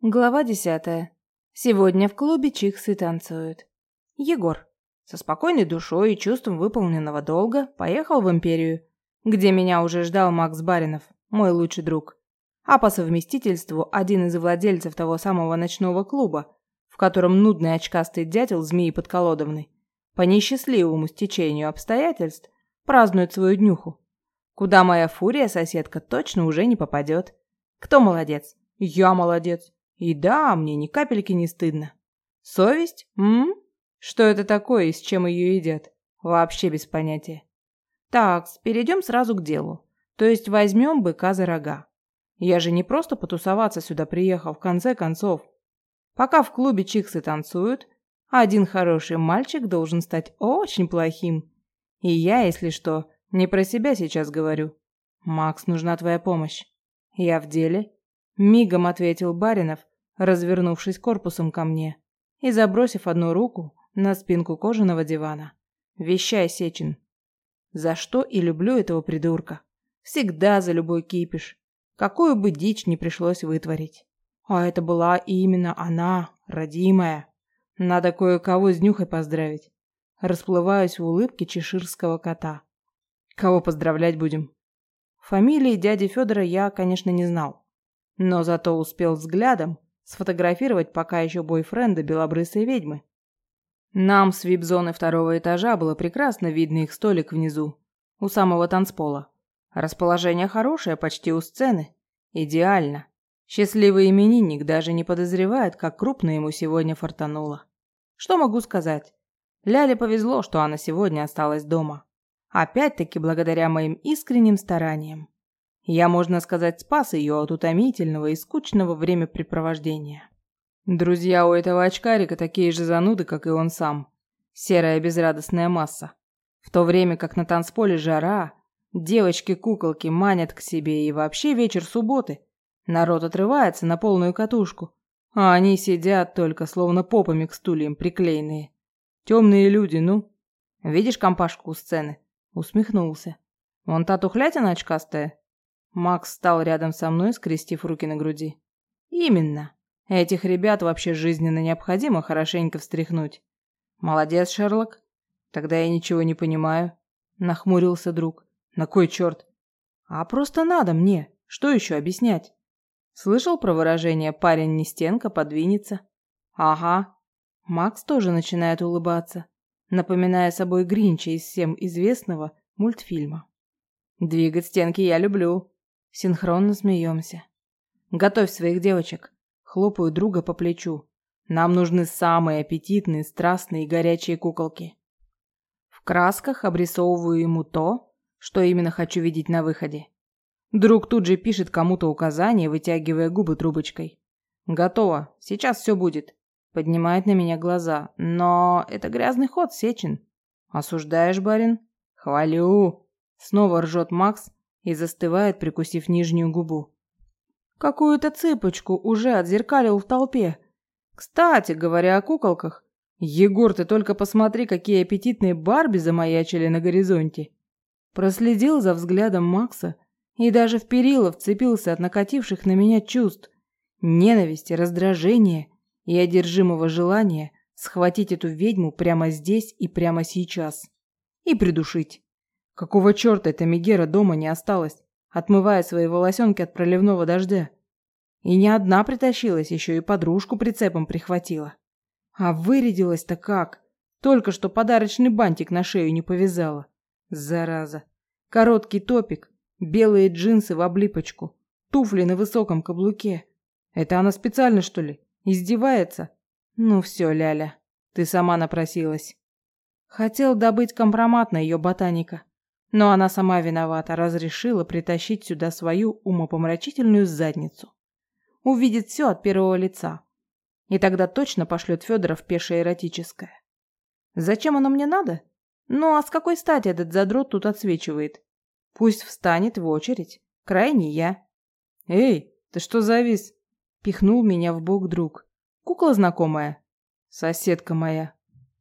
Глава десятая. Сегодня в клубе чиксы танцуют. Егор. Со спокойной душой и чувством выполненного долга поехал в Империю, где меня уже ждал Макс Баринов, мой лучший друг. А по совместительству один из владельцев того самого ночного клуба, в котором нудный очкастый дятел змеи подколодовный, по несчастливому стечению обстоятельств, празднует свою днюху. Куда моя фурия-соседка точно уже не попадет. Кто молодец? Я молодец. И да, мне ни капельки не стыдно. Совесть? М? Что это такое и с чем ее едят? Вообще без понятия. Так, перейдем сразу к делу. То есть возьмем быка за рога. Я же не просто потусоваться сюда приехал, в конце концов. Пока в клубе чиксы танцуют, один хороший мальчик должен стать очень плохим. И я, если что, не про себя сейчас говорю. Макс, нужна твоя помощь. Я в деле. Мигом ответил Баринов, развернувшись корпусом ко мне и забросив одну руку на спинку кожаного дивана. «Вещай, Сечин!» За что и люблю этого придурка. Всегда за любой кипиш. Какую бы дичь не пришлось вытворить. А это была именно она, родимая. Надо кое-кого с нюхой поздравить. Расплываюсь в улыбке чеширского кота. Кого поздравлять будем? Фамилии дяди Федора я, конечно, не знал. Но зато успел взглядом сфотографировать пока еще бойфренда белобрысой ведьмы. Нам с вип-зоны второго этажа было прекрасно видно их столик внизу, у самого танцпола. Расположение хорошее, почти у сцены. Идеально. Счастливый именинник даже не подозревает, как крупно ему сегодня фартануло. Что могу сказать? Ляле повезло, что она сегодня осталась дома. Опять-таки благодаря моим искренним стараниям. Я, можно сказать, спас ее от утомительного и скучного времяпрепровождения. Друзья у этого очкарика такие же зануды, как и он сам. Серая безрадостная масса. В то время как на танцполе жара, девочки-куколки манят к себе и вообще вечер субботы. Народ отрывается на полную катушку, а они сидят только словно попами к стульям приклеенные. Темные люди, ну. Видишь компашку у сцены? Усмехнулся. Вон та тухлятина очкастая, Макс стал рядом со мной, скрестив руки на груди. Именно. Этих ребят вообще жизненно необходимо хорошенько встряхнуть. Молодец, Шерлок. Тогда я ничего не понимаю. Нахмурился друг. На кой черт? А просто надо мне. Что еще объяснять? Слышал про выражение «парень не стенка, подвинется»? Ага. Макс тоже начинает улыбаться, напоминая собой Гринча из всем известного мультфильма. Двигать стенки я люблю. Синхронно смеемся. Готовь своих девочек. Хлопаю друга по плечу. Нам нужны самые аппетитные, страстные и горячие куколки. В красках обрисовываю ему то, что именно хочу видеть на выходе. Друг тут же пишет кому-то указание, вытягивая губы трубочкой. «Готово. Сейчас все будет». Поднимает на меня глаза. «Но это грязный ход, Сечин». «Осуждаешь, барин?» «Хвалю». Снова ржет Макс, и застывает, прикусив нижнюю губу. Какую-то цыпочку уже отзеркалил в толпе. Кстати, говоря о куколках, Егор, ты только посмотри, какие аппетитные Барби замаячили на горизонте. Проследил за взглядом Макса и даже в перила вцепился от накативших на меня чувств, ненависти, раздражения и одержимого желания схватить эту ведьму прямо здесь и прямо сейчас и придушить. Какого черта эта Мегера дома не осталась, отмывая свои волосенки от проливного дождя? И не одна притащилась, еще и подружку прицепом прихватила. А вырядилась-то как? Только что подарочный бантик на шею не повязала. Зараза. Короткий топик, белые джинсы в облипочку, туфли на высоком каблуке. Это она специально, что ли? Издевается? Ну все, Ляля, ты сама напросилась. Хотел добыть компромат на ее ботаника. Но она сама виновата, разрешила притащить сюда свою умопомрачительную задницу. Увидит все от первого лица. И тогда точно пошлет Федора в пешее эротическое. Зачем оно мне надо? Ну а с какой стати этот задрот тут отсвечивает? Пусть встанет в очередь. Крайне я. Эй, ты что завис? Пихнул меня в бок друг. Кукла знакомая? Соседка моя.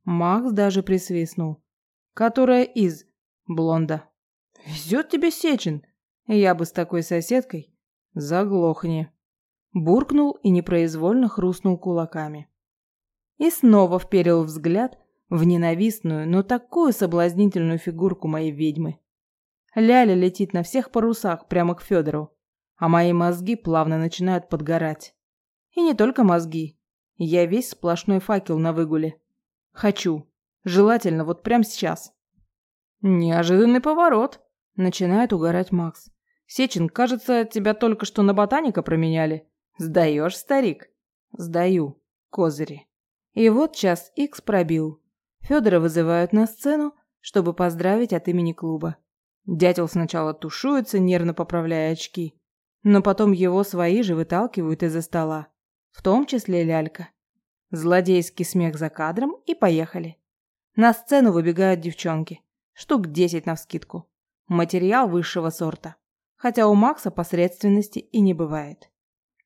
Макс даже присвистнул. Которая из Блонда. Везет тебе Сечин. Я бы с такой соседкой. Заглохни. буркнул и непроизвольно хрустнул кулаками. И снова вперил взгляд в ненавистную, но такую соблазнительную фигурку моей ведьмы. Ляля летит на всех парусах прямо к Федору, а мои мозги плавно начинают подгорать. И не только мозги. Я весь сплошной факел на выгуле. Хочу. Желательно вот прямо сейчас. Неожиданный поворот. Начинает угорать Макс. Сечин, кажется, тебя только что на ботаника променяли. Сдаешь, старик? Сдаю. Козыри. И вот час Икс пробил. Федора вызывают на сцену, чтобы поздравить от имени клуба. Дятел сначала тушуется, нервно поправляя очки, но потом его свои же выталкивают из-за стола, в том числе лялька. Злодейский смех за кадром и поехали. На сцену выбегают девчонки, штук десять навскидку. Материал высшего сорта, хотя у Макса посредственности и не бывает.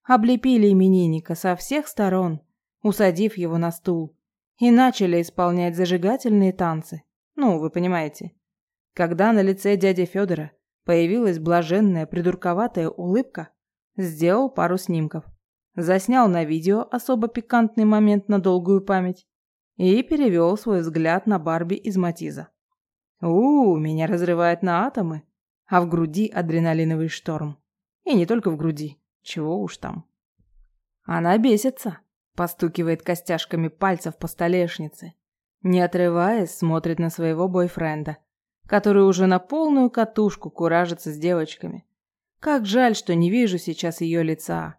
Облепили именинника со всех сторон, усадив его на стул, и начали исполнять зажигательные танцы. Ну, вы понимаете. Когда на лице дяди Федора появилась блаженная придурковатая улыбка, сделал пару снимков. Заснял на видео особо пикантный момент на долгую память и перевел свой взгляд на Барби из Матиза. У, меня разрывает на атомы, а в груди адреналиновый шторм. И не только в груди, чего уж там. Она бесится, постукивает костяшками пальцев по столешнице, не отрываясь, смотрит на своего бойфренда – который уже на полную катушку куражится с девочками. Как жаль, что не вижу сейчас ее лица.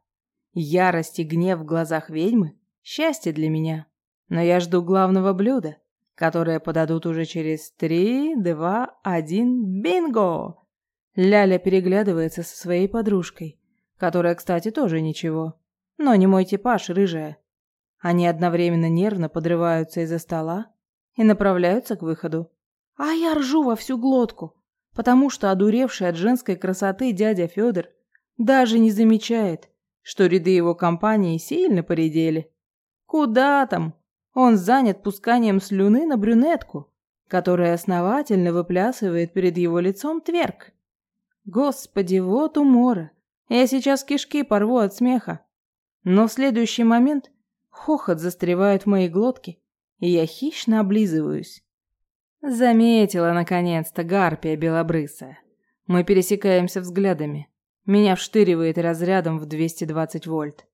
Ярость и гнев в глазах ведьмы – счастье для меня. Но я жду главного блюда, которое подадут уже через три, два, один, бинго! Ляля переглядывается со своей подружкой, которая, кстати, тоже ничего, но не мой типаж, рыжая. Они одновременно нервно подрываются из-за стола и направляются к выходу. А я ржу во всю глотку, потому что одуревший от женской красоты дядя Федор даже не замечает, что ряды его компании сильно поредели. Куда там? Он занят пусканием слюны на брюнетку, которая основательно выплясывает перед его лицом тверк. Господи, вот умора. Я сейчас кишки порву от смеха. Но в следующий момент хохот застревает в моей глотке, и я хищно облизываюсь. Заметила, наконец-то, гарпия белобрысая. Мы пересекаемся взглядами. Меня вштыривает разрядом в 220 вольт.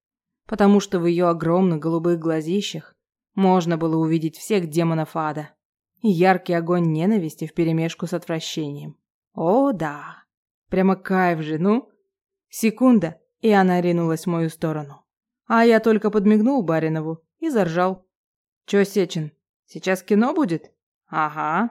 Потому что в ее огромных голубых глазищах можно было увидеть всех демонов ада. И яркий огонь ненависти вперемешку с отвращением. О, да. Прямо кайф же, ну. Секунда, и она ринулась в мою сторону. А я только подмигнул Баринову и заржал. Чё, Сечин, сейчас кино будет? Ага,